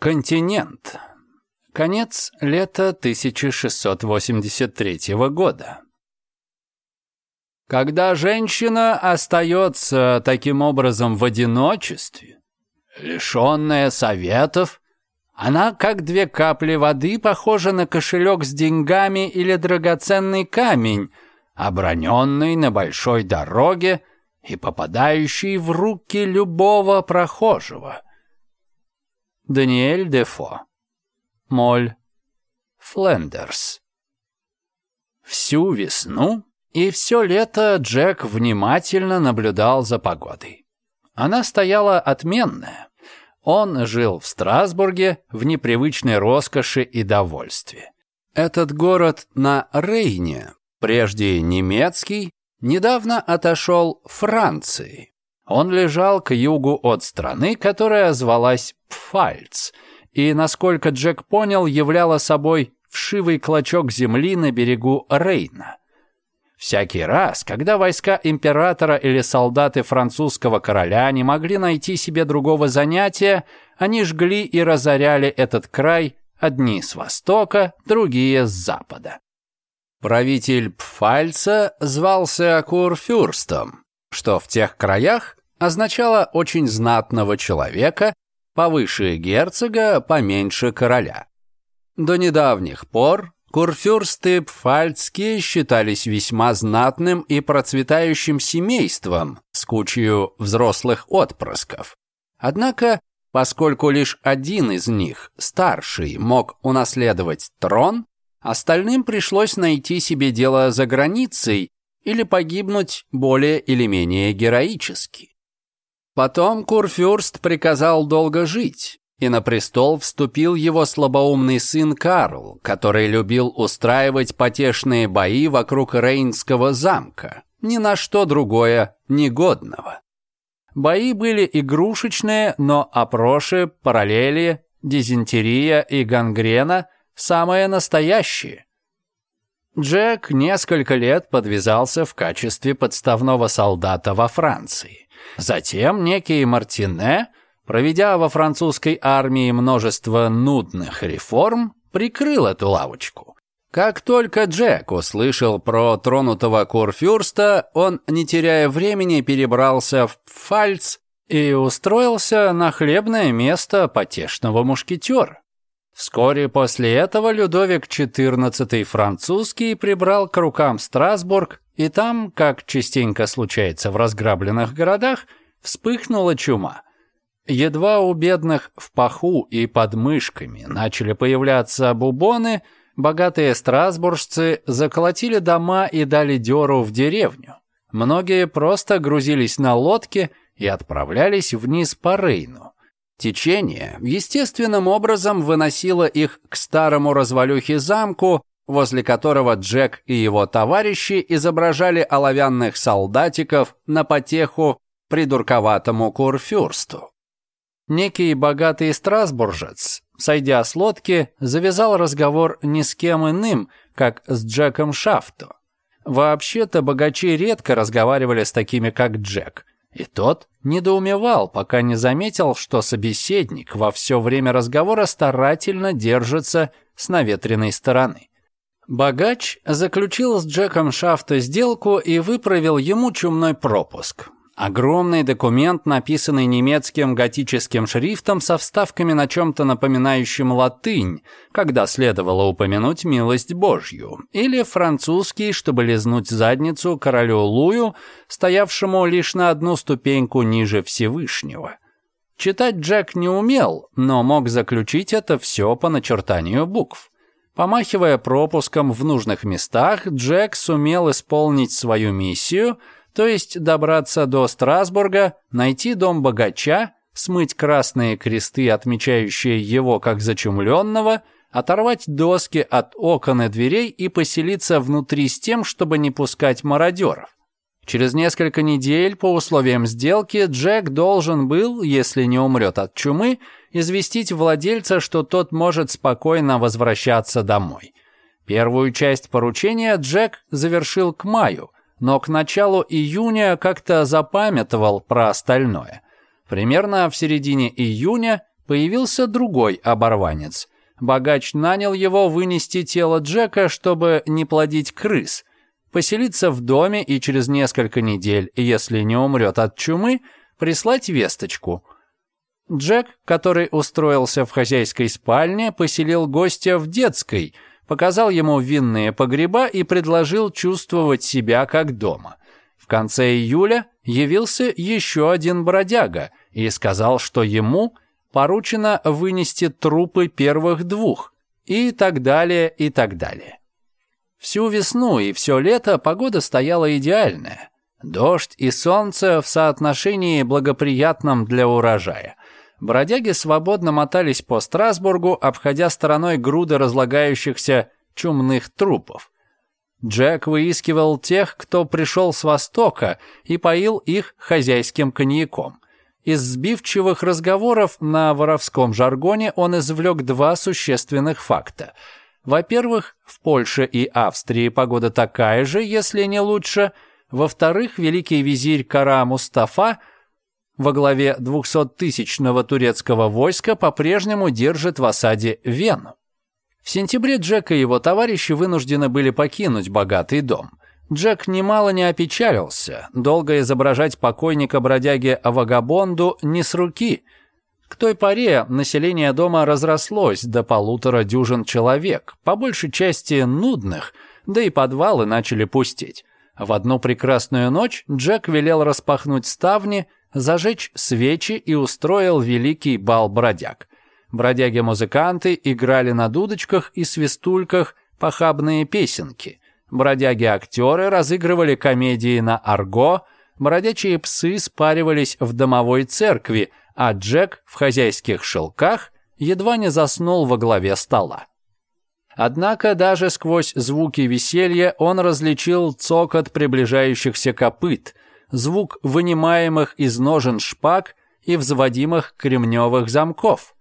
Континент. Конец лета 1683 года. Когда женщина остается таким образом в одиночестве, лишенная советов, она, как две капли воды, похожа на кошелек с деньгами или драгоценный камень, оброненный на большой дороге и попадающий в руки любого прохожего – Даниэль Дефо. Моль. Флендерс. Всю весну и все лето Джек внимательно наблюдал за погодой. Она стояла отменная. Он жил в Страсбурге в непривычной роскоши и довольстве. Этот город на Рейне, прежде немецкий, недавно отошел Франции. Он лежал к югу от страны, которая звалась Пфальц, и, насколько Джек понял, являла собой вшивый клочок земли на берегу Рейна. Всякий раз, когда войска императора или солдаты французского короля не могли найти себе другого занятия, они жгли и разоряли этот край, одни с востока, другие с запада. Правитель Пфальца звался Курфюрстом, что в тех краях означало очень знатного человека, повыше герцога, поменьше короля. До недавних пор курфюрсты пфальцкие считались весьма знатным и процветающим семейством с кучей взрослых отпрысков. Однако, поскольку лишь один из них, старший, мог унаследовать трон, остальным пришлось найти себе дело за границей или погибнуть более или менее героически. Потом Курфюрст приказал долго жить, и на престол вступил его слабоумный сын Карл, который любил устраивать потешные бои вокруг Рейнского замка, ни на что другое негодного. Бои были игрушечные, но опроши, параллели, дизентерия и гангрена – самое настоящее. Джек несколько лет подвязался в качестве подставного солдата во Франции. Затем некий Мартине, проведя во французской армии множество нудных реформ, прикрыл эту лавочку. Как только Джек услышал про тронутого курфюрста, он, не теряя времени, перебрался в Пфальц и устроился на хлебное место потешного мушкетера. Вскоре после этого Людовик XIV французский прибрал к рукам Страсбург, и там, как частенько случается в разграбленных городах, вспыхнула чума. Едва у бедных в паху и под мышками начали появляться бубоны, богатые страсбуржцы заколотили дома и дали дёру в деревню. Многие просто грузились на лодки и отправлялись вниз по Рейну. Течение естественным образом выносило их к старому развалюхе замку, возле которого Джек и его товарищи изображали оловянных солдатиков на потеху придурковатому курфюрсту. Некий богатый страсбуржец, сойдя с лодки, завязал разговор ни с кем иным, как с Джеком Шафту. Вообще-то богачи редко разговаривали с такими, как Джек – и тот недоумевал, пока не заметил, что собеседник во все время разговора старательно держится с наветренной стороны. Богач заключил с Джеком Шафта сделку и выправил ему чумной пропуск. Огромный документ, написанный немецким готическим шрифтом со вставками на чем-то напоминающем латынь, когда следовало упомянуть милость Божью, или французский, чтобы лизнуть задницу королю Лую, стоявшему лишь на одну ступеньку ниже Всевышнего. Читать Джек не умел, но мог заключить это все по начертанию букв. Помахивая пропуском в нужных местах, Джек сумел исполнить свою миссию – то есть добраться до Страсбурга, найти дом богача, смыть красные кресты, отмечающие его как зачумленного, оторвать доски от окон и дверей и поселиться внутри с тем, чтобы не пускать мародеров. Через несколько недель по условиям сделки Джек должен был, если не умрет от чумы, известить владельца, что тот может спокойно возвращаться домой. Первую часть поручения Джек завершил к маю – но к началу июня как-то запамятовал про остальное. Примерно в середине июня появился другой оборванец. Богач нанял его вынести тело Джека, чтобы не плодить крыс, поселиться в доме и через несколько недель, если не умрет от чумы, прислать весточку. Джек, который устроился в хозяйской спальне, поселил гостя в детской – показал ему винные погреба и предложил чувствовать себя как дома. В конце июля явился еще один бродяга и сказал, что ему поручено вынести трупы первых двух и так далее, и так далее. Всю весну и все лето погода стояла идеальная. Дождь и солнце в соотношении благоприятном для урожая бродяги свободно мотались по Страсбургу, обходя стороной груды разлагающихся чумных трупов. Джек выискивал тех, кто пришел с Востока и поил их хозяйским коньяком. Из сбивчивых разговоров на воровском жаргоне он извлек два существенных факта. Во-первых, в Польше и Австрии погода такая же, если не лучше. Во-вторых, великий визирь Кара Мустафа – во главе 200-тысячного турецкого войска по-прежнему держит в осаде Вену. В сентябре Джек и его товарищи вынуждены были покинуть богатый дом. Джек немало не опечалился, долго изображать покойника-бродяги Авагабонду не с руки. К той поре население дома разрослось до полутора дюжин человек, по большей части нудных, да и подвалы начали пустить. В одну прекрасную ночь Джек велел распахнуть ставни, зажечь свечи и устроил великий бал бродяг. Бродяги-музыканты играли на дудочках и свистульках похабные песенки. Бродяги-актеры разыгрывали комедии на арго, бродячие псы спаривались в домовой церкви, а Джек в хозяйских шелках едва не заснул во главе стола. Однако даже сквозь звуки веселья он различил цокот приближающихся копыт – звук вынимаемых из ножен шпаг и взводимых кремневых замков.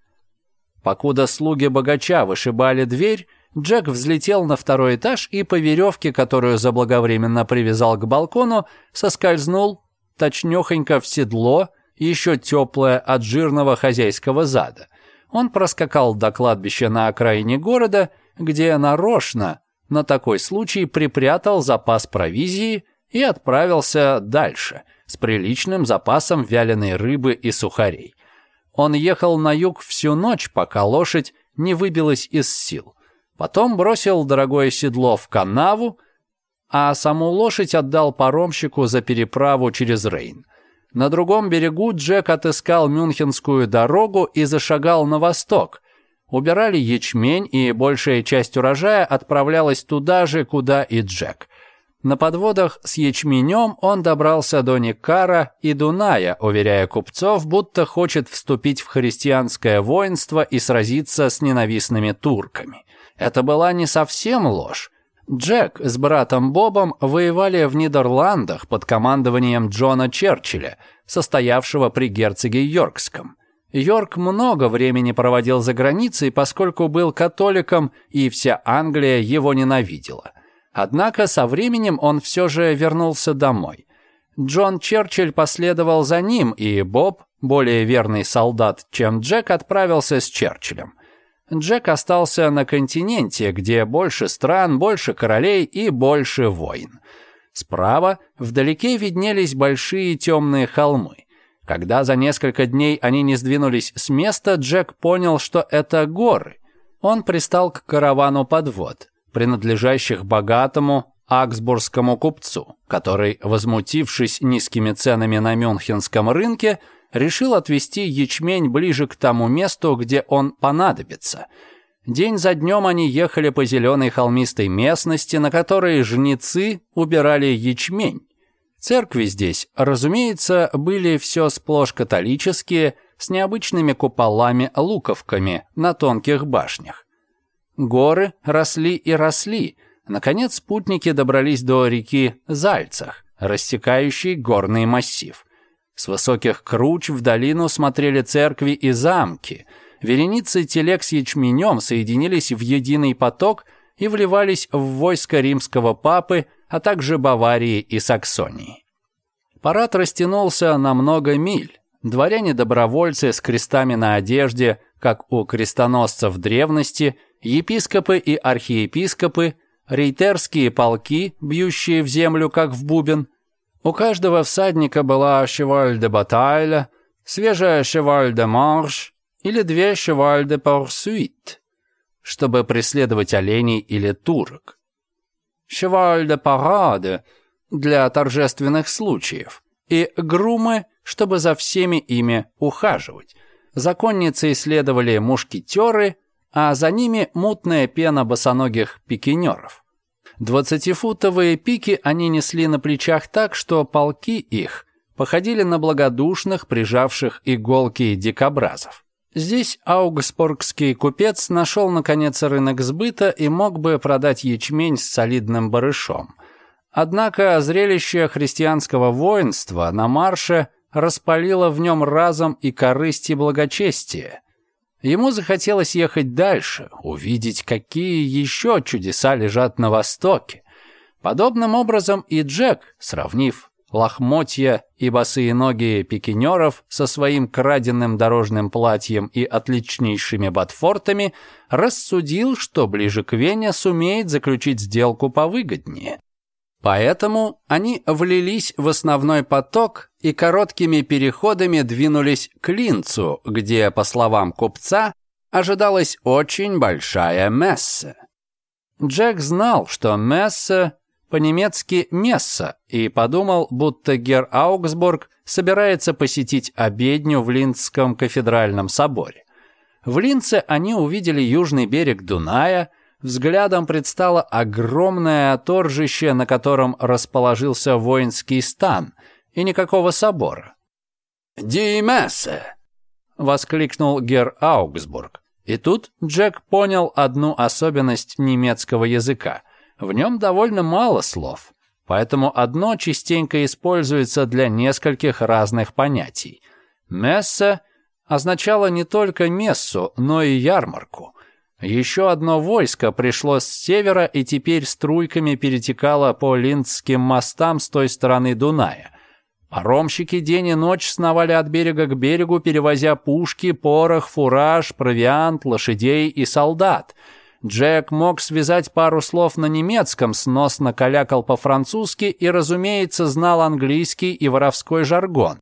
Покуда слуги богача вышибали дверь, Джек взлетел на второй этаж и по веревке, которую заблаговременно привязал к балкону, соскользнул, точнёхонько в седло, еще теплое от жирного хозяйского зада. Он проскакал до кладбища на окраине города, где нарочно на такой случай припрятал запас провизии – и отправился дальше, с приличным запасом вяленой рыбы и сухарей. Он ехал на юг всю ночь, пока лошадь не выбилась из сил. Потом бросил дорогое седло в канаву, а саму лошадь отдал паромщику за переправу через Рейн. На другом берегу Джек отыскал Мюнхенскую дорогу и зашагал на восток. Убирали ячмень, и большая часть урожая отправлялась туда же, куда и Джек. На подводах с ячменем он добрался до Никара и Дуная, уверяя купцов, будто хочет вступить в христианское воинство и сразиться с ненавистными турками. Это была не совсем ложь. Джек с братом Бобом воевали в Нидерландах под командованием Джона Черчилля, состоявшего при герцоге Йоркском. Йорк много времени проводил за границей, поскольку был католиком, и вся Англия его ненавидела. Однако со временем он все же вернулся домой. Джон Черчилль последовал за ним, и Боб, более верный солдат, чем Джек, отправился с Черчиллем. Джек остался на континенте, где больше стран, больше королей и больше войн. Справа вдалеке виднелись большие темные холмы. Когда за несколько дней они не сдвинулись с места, Джек понял, что это горы. Он пристал к каравану подвод принадлежащих богатому аксбургскому купцу, который, возмутившись низкими ценами на мюнхенском рынке, решил отвезти ячмень ближе к тому месту, где он понадобится. День за днем они ехали по зеленой холмистой местности, на которой жнецы убирали ячмень. Церкви здесь, разумеется, были все сплошь католические, с необычными куполами-луковками на тонких башнях. Горы росли и росли. Наконец путники добрались до реки Зальцах, растекающей горный массив. С высоких круч в долину смотрели церкви и замки. Вереницы телег с ячменем соединились в единый поток и вливались в войско римского папы, а также Баварии и Саксонии. Парад растянулся на много миль. Дворяне-добровольцы с крестами на одежде, как у крестоносцев древности – епископы и архиепископы, рейтерские полки, бьющие в землю, как в бубен. У каждого всадника была шеваль де батайля, свежая шеваль де марш или две шеваль де парсуит, чтобы преследовать оленей или турок. Шеваль де параде для торжественных случаев и грумы, чтобы за всеми ими ухаживать. Законницы исследовали мушкетеры – а за ними мутная пена босоногих пикинеров. Двадцатифутовые пики они несли на плечах так, что полки их походили на благодушных, прижавших иголки дикобразов. Здесь аугсбургский купец нашел, наконец, рынок сбыта и мог бы продать ячмень с солидным барышом. Однако зрелище христианского воинства на марше распалило в нем разом и корысть и благочестие – Ему захотелось ехать дальше, увидеть, какие еще чудеса лежат на востоке. Подобным образом и Джек, сравнив лохмотья и босые ноги пикинеров со своим краденным дорожным платьем и отличнейшими ботфортами, рассудил, что ближе к Вене сумеет заключить сделку повыгоднее. Поэтому они влились в основной поток и короткими переходами двинулись к Линцу, где, по словам купца, ожидалась очень большая месса. Джек знал, что месса по-немецки «месса» и подумал, будто Гер Аугсбург собирается посетить обедню в Линцком кафедральном соборе. В Линце они увидели южный берег Дуная, взглядом предстало огромное торжище, на котором расположился воинский стан и никакого собора. «Диемессе!» — воскликнул Гер Аугсбург. И тут Джек понял одну особенность немецкого языка. В нем довольно мало слов, поэтому одно частенько используется для нескольких разных понятий. «Месса» означало не только мессу, но и ярмарку — еще одно войско пришло с севера и теперь струйками перетекало по Линдским мостам с той стороны Дуная. Паромщики день и ночь сновали от берега к берегу, перевозя пушки, порох, фураж, провиант, лошадей и солдат. Джек мог связать пару слов на немецком, сносно калякал по-французски и, разумеется, знал английский и воровской жаргон.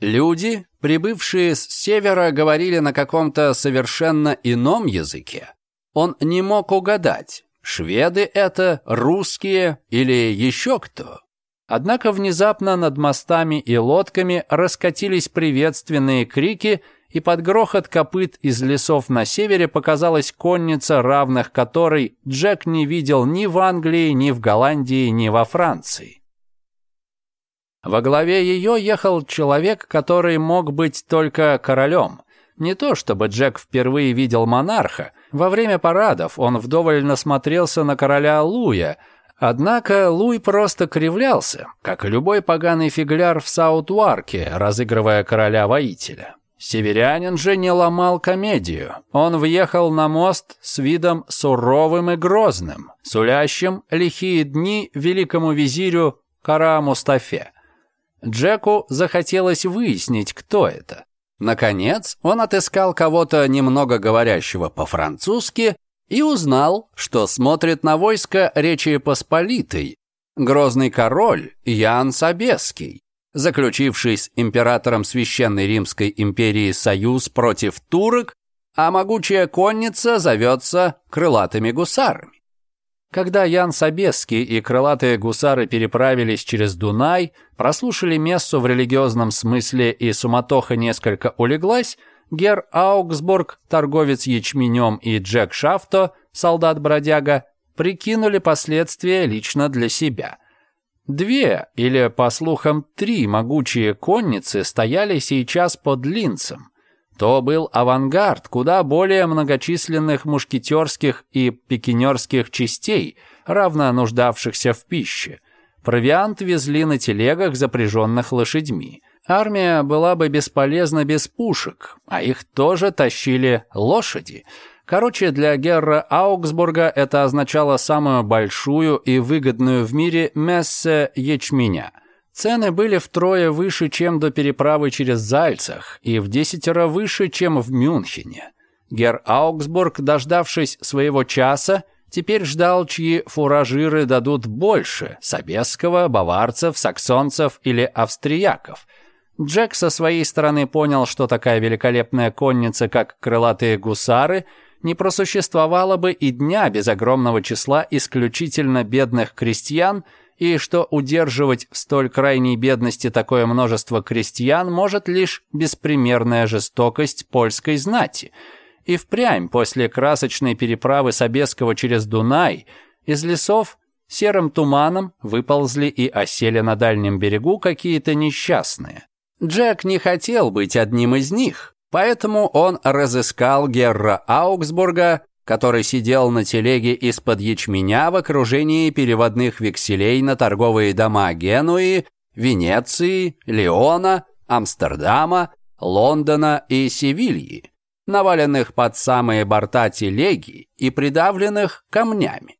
Люди, прибывшие с севера, говорили на каком-то совершенно ином языке. Он не мог угадать, шведы это, русские или еще кто. Однако внезапно над мостами и лодками раскатились приветственные крики, и под грохот копыт из лесов на севере показалась конница, равных которой Джек не видел ни в Англии, ни в Голландии, ни во Франции. Во главе ее ехал человек, который мог быть только королем. Не то чтобы Джек впервые видел монарха, во время парадов он вдоволь насмотрелся на короля Луя, Однако Луи просто кривлялся, как любой поганый фигляр в Саутуарке, разыгрывая короля-воителя. Северянин же не ломал комедию. Он въехал на мост с видом суровым и грозным, сулящим лихие дни великому визирю Кара Мустафе. Джеку захотелось выяснить, кто это. Наконец, он отыскал кого-то немного говорящего по-французски и узнал, что смотрит на войско Речи Посполитой, грозный король Ян Собеский, заключивший с императором Священной Римской империи союз против турок, а могучая конница зовется крылатыми гусарами. Когда Ян Собеский и крылатые гусары переправились через Дунай, прослушали мессу в религиозном смысле и суматоха несколько улеглась, Гер Аугсбург, торговец ячменем, и Джек Шафто, солдат-бродяга, прикинули последствия лично для себя. Две, или, по слухам, три могучие конницы стояли сейчас под линцем – то был авангард куда более многочисленных мушкетерских и пикинерских частей, равно нуждавшихся в пище. Провиант везли на телегах, запряженных лошадьми. Армия была бы бесполезна без пушек, а их тоже тащили лошади. Короче, для Герра Аугсбурга это означало самую большую и выгодную в мире мессе ячменя – Цены были втрое выше, чем до переправы через Зальцах, и в десятеро выше, чем в Мюнхене. Гер Аугсбург, дождавшись своего часа, теперь ждал, чьи фуражиры дадут больше – собесского, баварцев, саксонцев или австрияков. Джек со своей стороны понял, что такая великолепная конница, как крылатые гусары, не просуществовала бы и дня без огромного числа исключительно бедных крестьян – и что удерживать в столь крайней бедности такое множество крестьян может лишь беспримерная жестокость польской знати. И впрямь после красочной переправы Собеского через Дунай из лесов серым туманом выползли и осели на дальнем берегу какие-то несчастные. Джек не хотел быть одним из них, поэтому он разыскал Герра Аугсбурга который сидел на телеге из-под ячменя в окружении переводных векселей на торговые дома Генуи, Венеции, Леона, Амстердама, Лондона и Севильи, наваленных под самые борта телеги и придавленных камнями.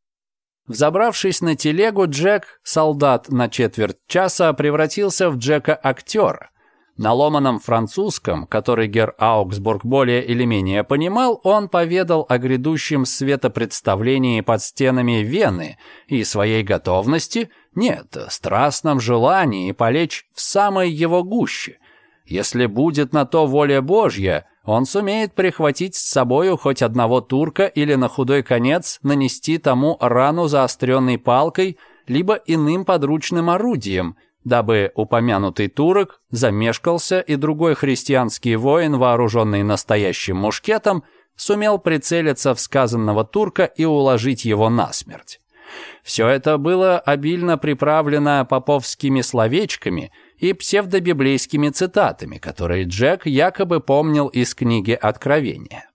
Взобравшись на телегу, Джек, солдат на четверть часа, превратился в Джека-актера – на ломаном французском, который гер Аугсбург более или менее понимал, он поведал о грядущем светопредставлении под стенами Вены и своей готовности, нет, страстном желании полечь в самой его гуще. Если будет на то воля Божья, он сумеет прихватить с собою хоть одного турка или на худой конец нанести тому рану заостренной палкой либо иным подручным орудием – дабы упомянутый турок замешкался и другой христианский воин, вооруженный настоящим мушкетом, сумел прицелиться в сказанного турка и уложить его насмерть. Все это было обильно приправлено поповскими словечками и псевдобиблейскими цитатами, которые Джек якобы помнил из книги «Откровения».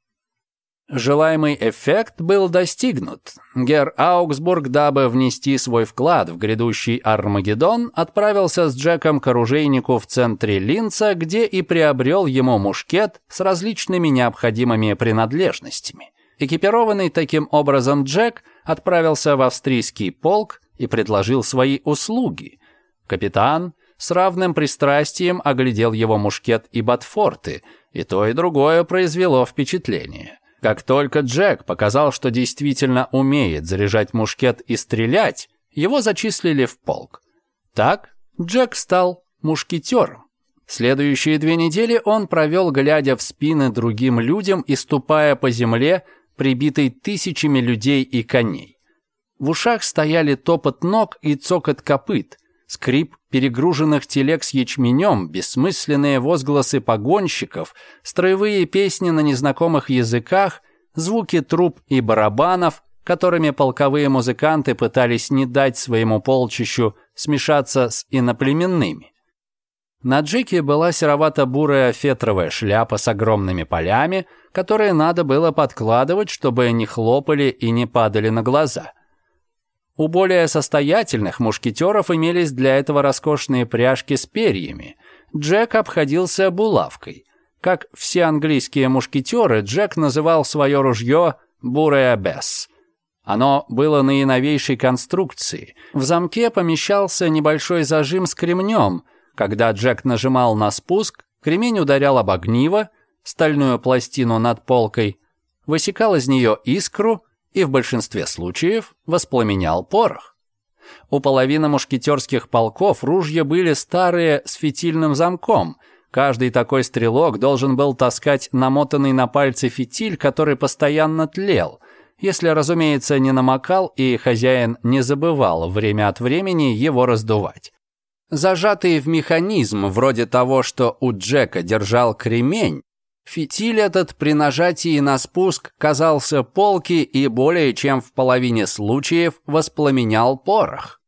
Желаемый эффект был достигнут. Гер Аугсбург, дабы внести свой вклад в грядущий Армагеддон, отправился с Джеком к оружейнику в центре Линца, где и приобрел ему мушкет с различными необходимыми принадлежностями. Экипированный таким образом Джек отправился в австрийский полк и предложил свои услуги. Капитан с равным пристрастием оглядел его мушкет и ботфорты, и то и другое произвело впечатление – как только Джек показал, что действительно умеет заряжать мушкет и стрелять, его зачислили в полк. Так Джек стал мушкетером. Следующие две недели он провел, глядя в спины другим людям и ступая по земле, прибитой тысячами людей и коней. В ушах стояли топот ног и цокот копыт – Скрип перегруженных телег с ячменем, бессмысленные возгласы погонщиков, строевые песни на незнакомых языках, звуки труб и барабанов, которыми полковые музыканты пытались не дать своему полчищу смешаться с иноплеменными. На Джике была серовато-бурая фетровая шляпа с огромными полями, которые надо было подкладывать, чтобы не хлопали и не падали на глаза. У более состоятельных мушкетеров имелись для этого роскошные пряжки с перьями. Джек обходился булавкой. Как все английские мушкетеры, Джек называл свое ружье «Бурая Бесс». Оно было наиновейшей конструкции. В замке помещался небольшой зажим с кремнем. Когда Джек нажимал на спуск, кремень ударял об огниво, стальную пластину над полкой, высекал из нее искру, и в большинстве случаев воспламенял порох. У половины мушкетерских полков ружья были старые с фитильным замком. Каждый такой стрелок должен был таскать намотанный на пальцы фитиль, который постоянно тлел, если, разумеется, не намокал и хозяин не забывал время от времени его раздувать. Зажатый в механизм, вроде того, что у Джека держал кремень, Фитиль этот при нажатии на спуск казался полки и более чем в половине случаев воспламенял порох.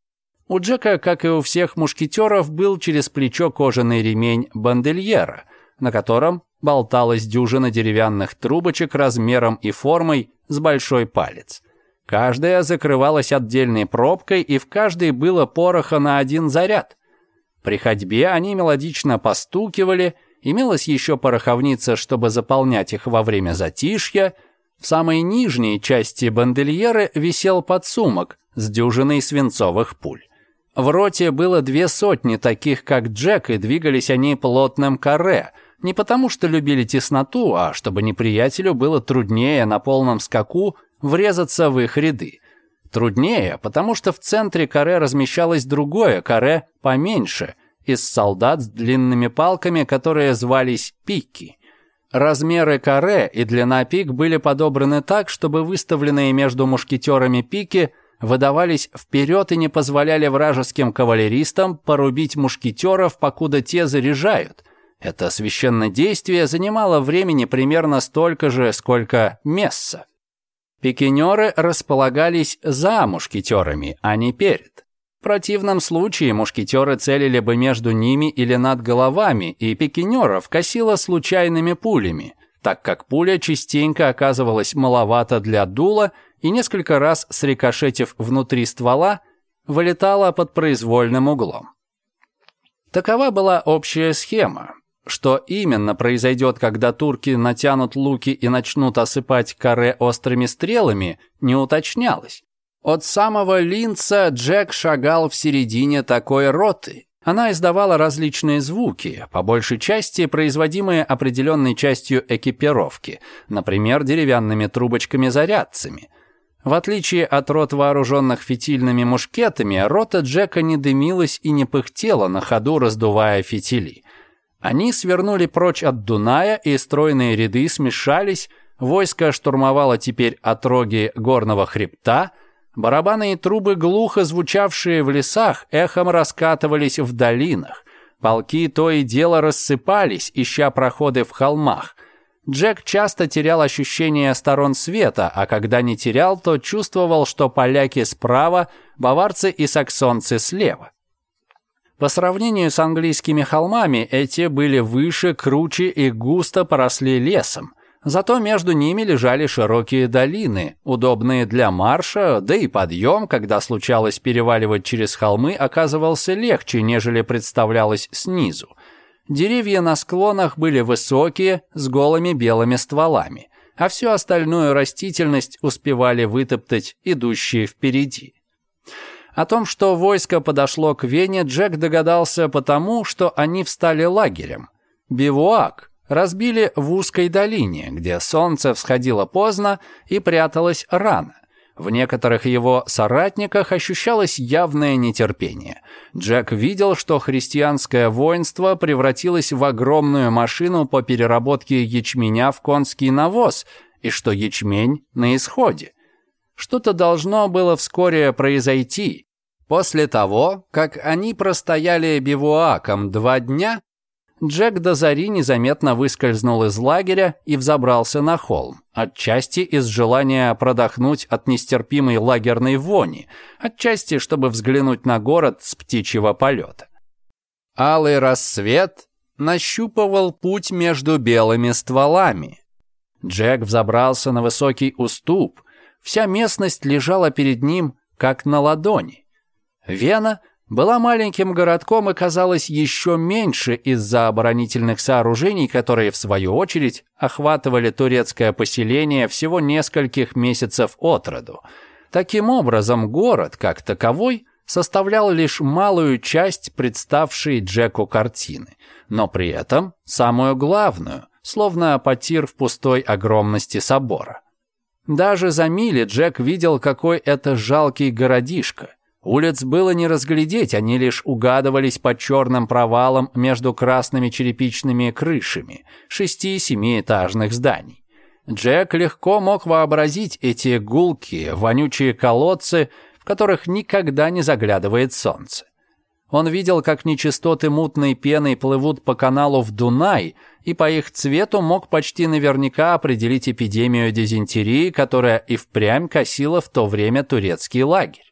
У Джека, как и у всех мушкетеров, был через плечо кожаный ремень бандельера, на котором болталась дюжина деревянных трубочек размером и формой с большой палец. Каждая закрывалась отдельной пробкой, и в каждой было пороха на один заряд. При ходьбе они мелодично постукивали – имелась еще пороховница, чтобы заполнять их во время затишья. В самой нижней части бандельеры висел подсумок с дюжиной свинцовых пуль. В роте было две сотни таких, как Джек, и двигались они плотным каре. Не потому что любили тесноту, а чтобы неприятелю было труднее на полном скаку врезаться в их ряды. Труднее, потому что в центре каре размещалось другое каре поменьше, из солдат с длинными палками, которые звались пики. Размеры каре и длина пик были подобраны так, чтобы выставленные между мушкетерами пики выдавались вперед и не позволяли вражеским кавалеристам порубить мушкетеров, покуда те заряжают. Это священное действие занимало времени примерно столько же, сколько месса. Пикинеры располагались за мушкетерами, а не перед. В противном случае мушкетеры целили бы между ними или над головами, и пикинеров косило случайными пулями, так как пуля частенько оказывалась маловато для дула и несколько раз, срикошетив внутри ствола, вылетала под произвольным углом. Такова была общая схема. Что именно произойдет, когда турки натянут луки и начнут осыпать каре острыми стрелами, не уточнялось. От самого Линца Джек шагал в середине такой роты. Она издавала различные звуки, по большей части производимые определенной частью экипировки, например, деревянными трубочками-зарядцами. В отличие от рот вооруженных фитильными мушкетами, рота Джека не дымилась и не пыхтела на ходу, раздувая фитили. Они свернули прочь от Дуная, и стройные ряды смешались, войско штурмовало теперь отроги горного хребта — Барабаны и трубы, глухо звучавшие в лесах, эхом раскатывались в долинах. Полки то и дело рассыпались, ища проходы в холмах. Джек часто терял ощущение сторон света, а когда не терял, то чувствовал, что поляки справа, баварцы и саксонцы слева. По сравнению с английскими холмами, эти были выше, круче и густо поросли лесом. Зато между ними лежали широкие долины, удобные для марша, да и подъем, когда случалось переваливать через холмы, оказывался легче, нежели представлялось снизу. Деревья на склонах были высокие, с голыми белыми стволами, а всю остальную растительность успевали вытоптать идущие впереди. О том, что войско подошло к Вене, Джек догадался потому, что они встали лагерем. Бивуак, разбили в узкой долине, где солнце всходило поздно и пряталось рано. В некоторых его соратниках ощущалось явное нетерпение. Джек видел, что христианское воинство превратилось в огромную машину по переработке ячменя в конский навоз, и что ячмень на исходе. Что-то должно было вскоре произойти. После того, как они простояли бивуаком два дня, Джек до зари незаметно выскользнул из лагеря и взобрался на холм, отчасти из желания продохнуть от нестерпимой лагерной вони, отчасти, чтобы взглянуть на город с птичьего полета. Алый рассвет нащупывал путь между белыми стволами. Джек взобрался на высокий уступ, вся местность лежала перед ним, как на ладони. Вена была маленьким городком и казалась еще меньше из-за оборонительных сооружений, которые, в свою очередь, охватывали турецкое поселение всего нескольких месяцев от роду. Таким образом, город, как таковой, составлял лишь малую часть представшей Джеку картины, но при этом самую главную, словно потир в пустой огромности собора. Даже за мили Джек видел, какой это жалкий городишко – Улиц было не разглядеть, они лишь угадывались под черным провалом между красными черепичными крышами шести-семиэтажных зданий. Джек легко мог вообразить эти гулкие, вонючие колодцы, в которых никогда не заглядывает солнце. Он видел, как нечистоты мутной пеной плывут по каналу в Дунай, и по их цвету мог почти наверняка определить эпидемию дизентерии, которая и впрямь косила в то время турецкий лагерь.